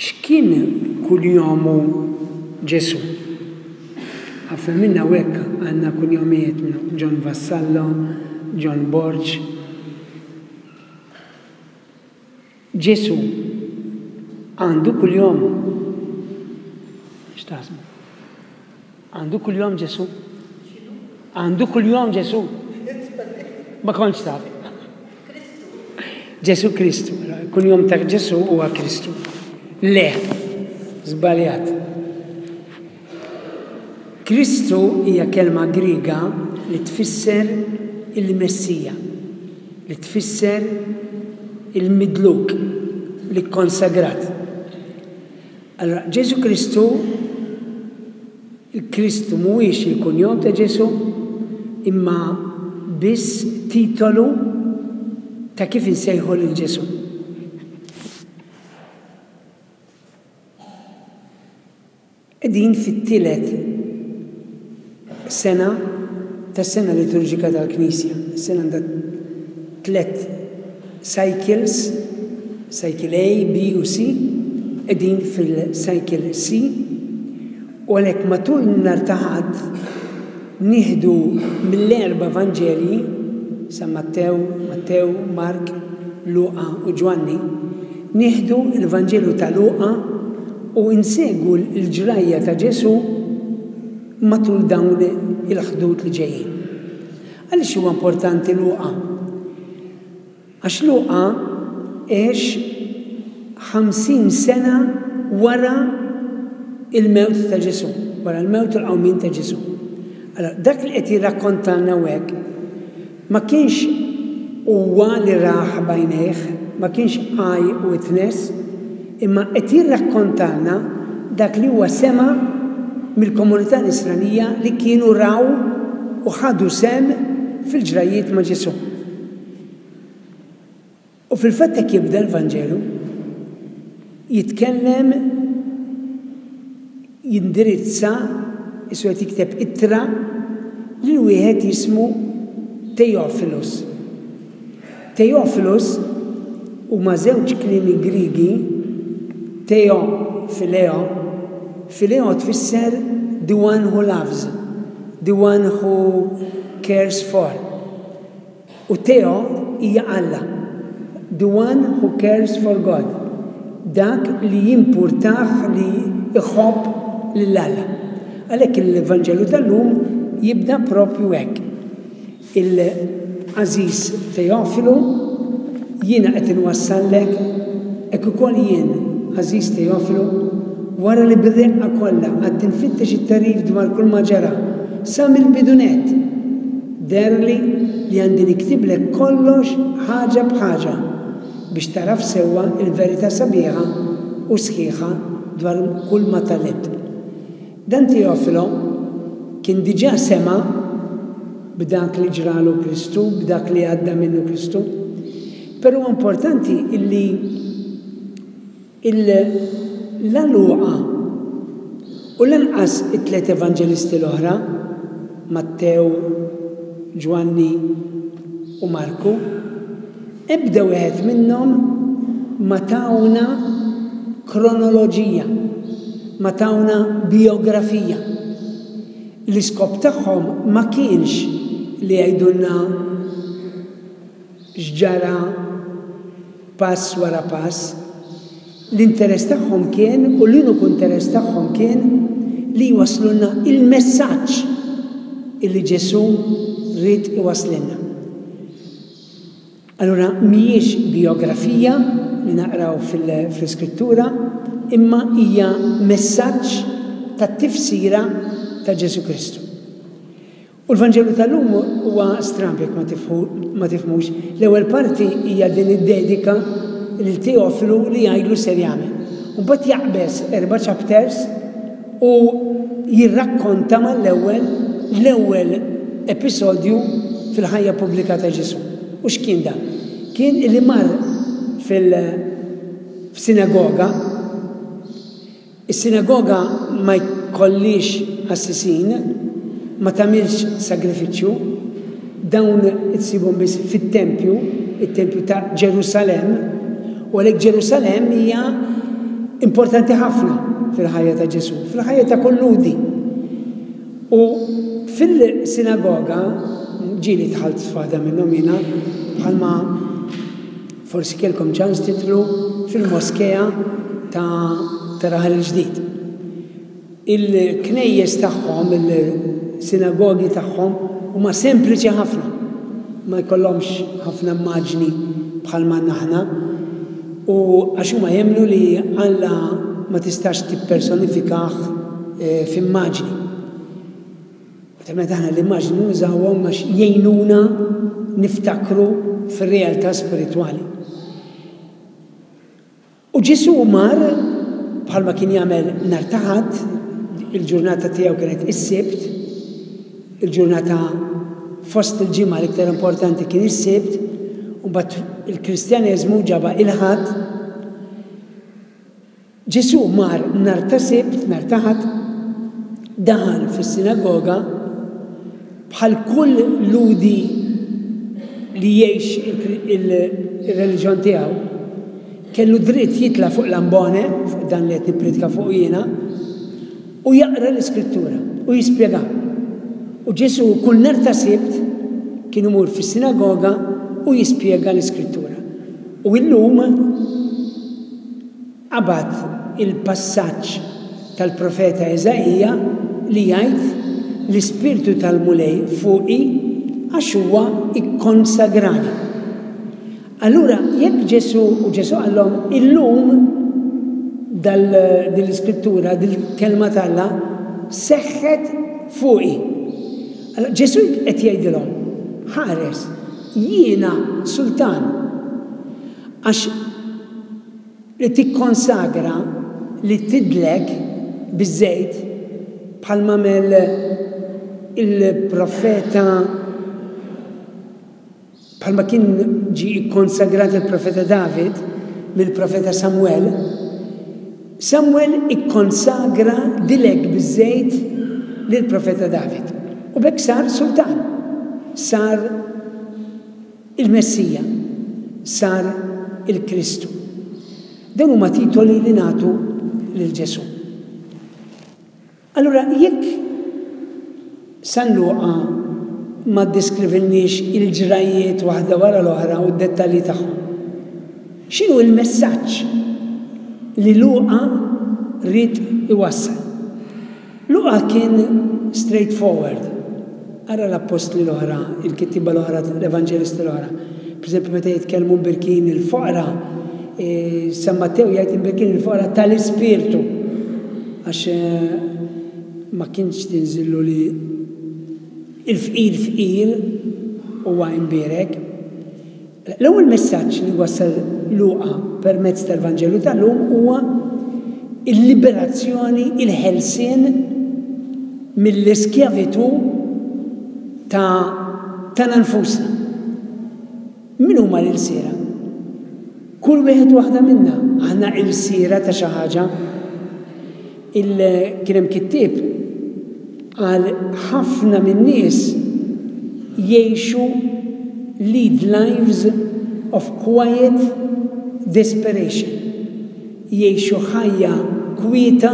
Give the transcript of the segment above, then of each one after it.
X'kien kuljomu Ġesù? Ħafna minna hawnhekk għandna kuljomijiet minn John Vassallo, John Borg. Ġesù għandu kuljom? X'taħsbu? Għandu kuljom Ġesù? Għandu kuljom Ġesù? Ma kontx taf. Ġesù Kristu, kuljom ta' Ġesù huwa Kristu. Le, żbaljat. Kristu hija kelma Griega li tfisser il-Messija, li tfisser il-midluk, l-ikkonsagrat. Allura, Ġesù Kristu, Kristu mhuwiex il-kunjom ta' Ġesù, imma biss titolu ta' kif insejħu lil Ġesù. Qegħdin fit-tielet sena tas-sena liturġika tal-Knisja. Is-sena għandha tliet cycles, cycle A, B u C. Qegħdin fil-cycle C u għalhekk matul nhar ta' Ħadd Nieħdu mill-erba' Vanġelji, San Mattew, Mattew, Mark, Luqa u Ġwanni, nieħdu l-Vanġelu ta' Luqa u nsegwu l-ġrajja ta' Ġesù matul dawn il-ħdud li ġejjin. Għaliex huwa importanti Luqa? Għax Luqa għex ħamsin sena wara l-mewt ta' Ġesù, wara l-mewt u l-qawmien ta' Ġesù. Allura, dak li qed jirrakkontalna hawnhekk ma kienx huwa li rah b'għajnejh, ma kienx għaj u itness, imma qed jirrakkontalna dak li huwa sema' mill-komunità Nisranija li kienu raw u ħadu sehem fil-ġrajjiet ma' Ġesù. U fil-fatt hekk jibda l-Vanġelu, jitkellem jindirizza isu qed jikteb ittra lil wieħed jismu Theophilus. Theophilus huma żewġ klimi Griegi, theo phileo, phileo tfisser the one who loves, the one who cares for. U Theo hija Alla. The one who cares for God. Dak li jimpurtah li jħobb lil Alla. Għalhekk il-Vanġelu tal-lum jibda proprju hekk, Il-għażiż Teofilu, jiena qed inwassallek, hekk ukoll jien, għażiż Teofilu, wara li bir-reqqa kollha qgħadt infittex it-tagħrif dwar kulma ġara, sa mill-bidu nett, Deherli li għandi niktiblek kollox ħaġa b'ħaġa biex tagħraf sewwa l-verità sabiħa u sħiħa dwar kulma tgħallimt. Dan Teofilo kien diġà sema' b'dak li ġralu Kristu, b'dak li għadda minnu Kristu. Però huwa importanti illi. Il-la Luqa u lanqas it-tliet Evanġelisti l-oħra, Mattew, Ġwanni, u Marku, ebda wieħed minnhom ma tawna kronoloġija, ma tawna bijografija. L-iskop tagħhom ma kienx li jgħidulna x'ġara, pass wara pass, l-interess tagħhom kien, u l-uniku interess tagħhom kien, li jwasslulna l-messaġġ illi Ġesù ried iwasslilna. Allura mhijiex bijografija li naqraw fl-Iskrittura, imma hija messaġġ tat-tifsira ta' Ġesù Kristu. U l-Vanġelu tal-lum huwa stramb jekk ma tifhmux. L-ewwel parti hija din id-dedika lil Teoflu li jgħidlu ser jagħmel. U mbagħad jaqbeż erba' chapters u jirrakkonta mal-ewwel l-ewwel episodju fil-ħajja pubblika ta' Ġesù. U x'kien dan? Kien li mar fil-sinagoga, Is-sinagoga ma jkollhiex qassisin, ma tagħmilx sagrifiċċju, dawn issibhom biss fit-tempju, it-tempju ta' Ġerusalemm, u għalhekk Ġerusalemm hija importanti ħafna fil-ħajja ta' Ġesù, fil-ħajja ta' kull Lhudi. U fil-sinagoga ġieli dħalt f'waħda minnhom jiena bħalma Forsi kellkom ċans tidħlu fil-moskea ta' ta' Raħal il-Ġdid. Il-knejjes tagħhom, il-sinagogi tagħhom huma sempliċi ħafna. Ma jkollhomx ħafna immaġni bħal ma aħna. U għax huma jemmnu li Alla ma tistax tippersonifikah f'immaġni. Ovvjament aħna l-immaġni nużawhom għax jgħinuna niftakru fir-realtà spiritwali. U Ġesù mar bħalma kien jagħmel nhar ta' Ħadd, il-ġurnata tiegħu kienet is-Sibt, il-ġurnata fost il-ġimgħa l-iktar importanti kien is-Sibt, u mbagħad il-Kristjaneżmu ġabha il-Ħadd, Ġesù mar nhar ta' Sibt, nhar ta' Ħadd, daħal fis-sinagoga bħal kull Lhudi li jgħix ir-reliġjon tiegħu. Kellu dritt jitla' fuq l-ambone, fuq dan li qed nippriedka fuqu jiena, u jaqra l-Iskrittura u jispjegha. U Ġesù kull nhar ta' Sibt kien imur fis-sinagoga u jispjega l-Iskrittura. U illum, qabad il-passaġġ tal-profeta Iżaija li jgħid, L-Ispirtu tal-Mulej fuqi, għax huwa kkonsagrani. Allura, jekk Ġesù, u Ġesù qalhom, illum din l-iskrittura, din il-kelma t'Alla, seħħet fuqi. Allura, Ġesù qed jgħidilhom, Ħares, jiena sultan. Għax li tikkonsagra li tidlek biż-żejt bħal m'għamel il-profeta bħalma kien ġie kkonsagrat il-profeta David mill-profeta Samwel, Samwel ikkonsagra dilek biż-żejt lill-profeta David. U b'hekk sar sultan. Sar. Il-Messija, sar il-Kristu. Dawn huma titoli li nagħtu lil Ġesù. Allura jekk San Luqa ma ddeskrivilniex il-ġrajjiet waħda wara l-oħra u d-dettalji tagħhom, x'inhu l-messaġġ li Luqa ried iwassal? Luqa kien straightforward. Ara l-Appostli l-oħra, il-kittieba l-oħra, l-Evanġelisti l-oħra. Pereżempju meta jitkellmu mbirkin il-foqra, San Mattew jgħid imbirkin il-foqra tal-ispirtu għax ma kienx tinżillu li il-fqir fqir huwa imbierek. L-ewwel messaġġ li wassal Luqa permezz tal-Vanġelu tal-lum huwa l-liberazzjoni, il-ħelsien mill-iskjavitù ta' tagħna nfusna. Min huma l-ilsiera? Kull wieħed u waħda minna aħna ilsiera ta' xi ħaġa. Il kien hemm kittieb qal ħafna min-nies jgħixu lead lives of quiet desperation, jgħixu ħajja kwieta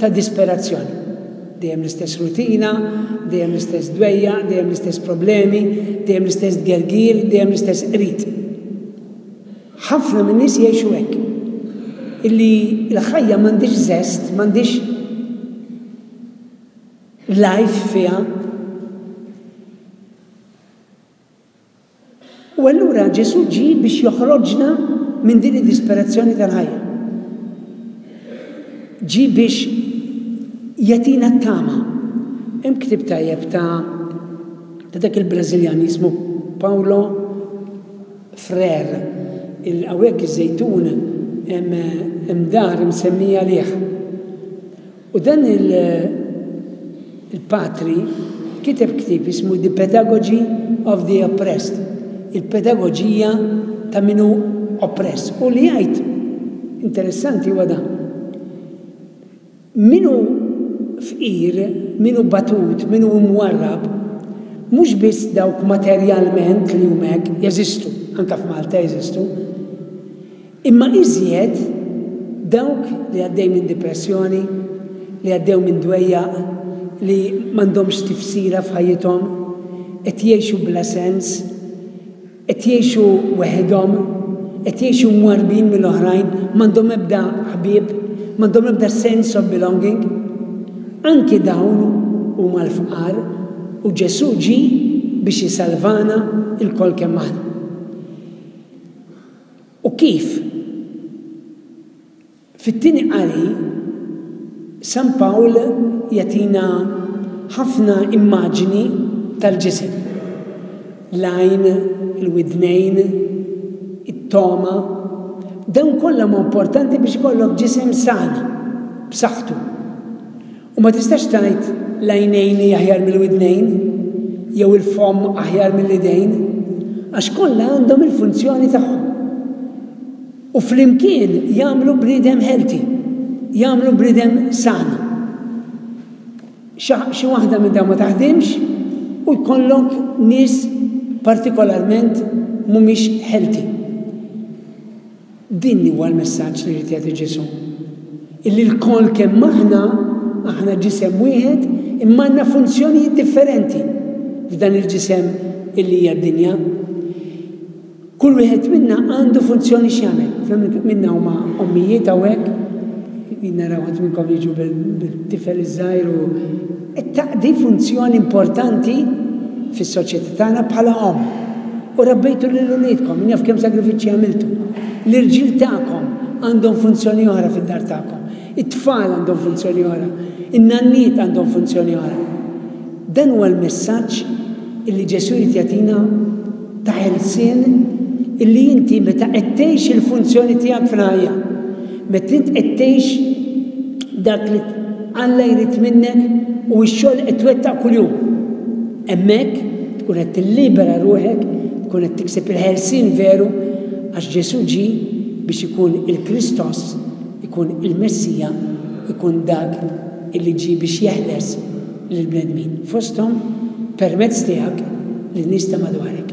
ta' disperazzjoni. Dejjem l-istess rutina, dejjem l-istess dwejjaq, dejjem l-istess problemi, dejjem l-istess tgergir, dejjem l-istess qrid. Ħafna min-nies jgħixu hekk, illi l-ħajja m'għandhiex żest, m'għandhiex life fiha. U allura Ġesù ġie biex joħroġna minn din id-disperazzjoni tal-ħajja. Ġie biex jatina t-tama. Hemm ktib tajjeb ta' ta' dak il-Brażiljan jismu Paulo Frère, il hawnhekk iż-żejtun hemm hemm dar msemmija għalih. U dan il il-patri kiteb ktieb jismu The Pedagogy of the Oppressed, il-pedagoġija ta' min hu oppress. U li jgħid interessanti huwa dan. Min hu fqir, min hu batut, min hu mwarrab, mhux biss dawk materjalment li huma hekk, jeżistu, anke f'Malta jeżistu, imma iżjed dawk li għaddej minn dipressjoni, li għaddew minn dwejjaq li m'għandhomx tifsira f'ħajjithom, qed jgħixu bla sens, Qed jgħixu weħidhom, qed jgħixu mwarrbin mill-oħrajn, m'għandhom ebda ħbieb, m'għandhom ebda sense of belonging. Anki dawn huma l-fqar u Ġesù ġie biex isalvana lkoll kemm aħna. U kif? Fit-Tieni Qari, San Pawl jagħtina ħafna immaġini tal-ġisem, l-għajn, il-widnejn, it-togħma, dawn kollha huma importanti biex ikollok ġisem san, b'saħħtu. U ma tistax tgħid l-għajnejn hi aħjar mill-widnejn jew il-fomm aħjar mill-idejn, għax kollha għandhom il-funzjoni tagħhom. U flimkien jagħmlu bniedem healthy, jagħmlu bniedem san. Xi waħda minn dawn ma taħdimx u jkollok nies partikolarment mhumiex healthy. Din huwa l-messaġġ li ried jagħti Ġesù. Illi lkoll kemm aħna, aħna ġisem wieħed, imma għandna funzjonijiet differenti f'dan il-ġisem illi hija d-dinja. Kull wieħed minna għandu funzjoni x'jagħmel. Fl-imkien minna huma ommijiet hawnhekk, qegħdin naraw uħud minnkom jiġu bil-tifel iż-żgħir u qed taqdi funzjoni importanti fis-soċjetà tagħna bħala omm. U rabbejtu lil uliedkom, min jaf kemm sagrifiċċji għamiltu. L-irġiel tagħkom għandhom funzjoni oħra fid-dar tagħkom. It-tfal għandhom funzjoni oħra. In-nanniet għandhom funzjoni oħra. Dan huwa l-messaġġ illi Ġesù jrid jagħtina ta' ħelsien illi inti meta qed tgħix il-funzjoni tiegħek fil-ħajja, meta int qed tgħix dak li Alla jrid minnek u x-xogħol li qed twettaq kuljum. Hemmhekk tkun qed tillibera ruħek, tkun qed tikseb il-ħelsien veru għax Ġesù ġie biex ikun il-Kristos, ikun il-Messija, ikun dak illi ġie biex jeħles. lill-bnedmin, fosthom permezz tiegħek lin-nies ta' madwarek.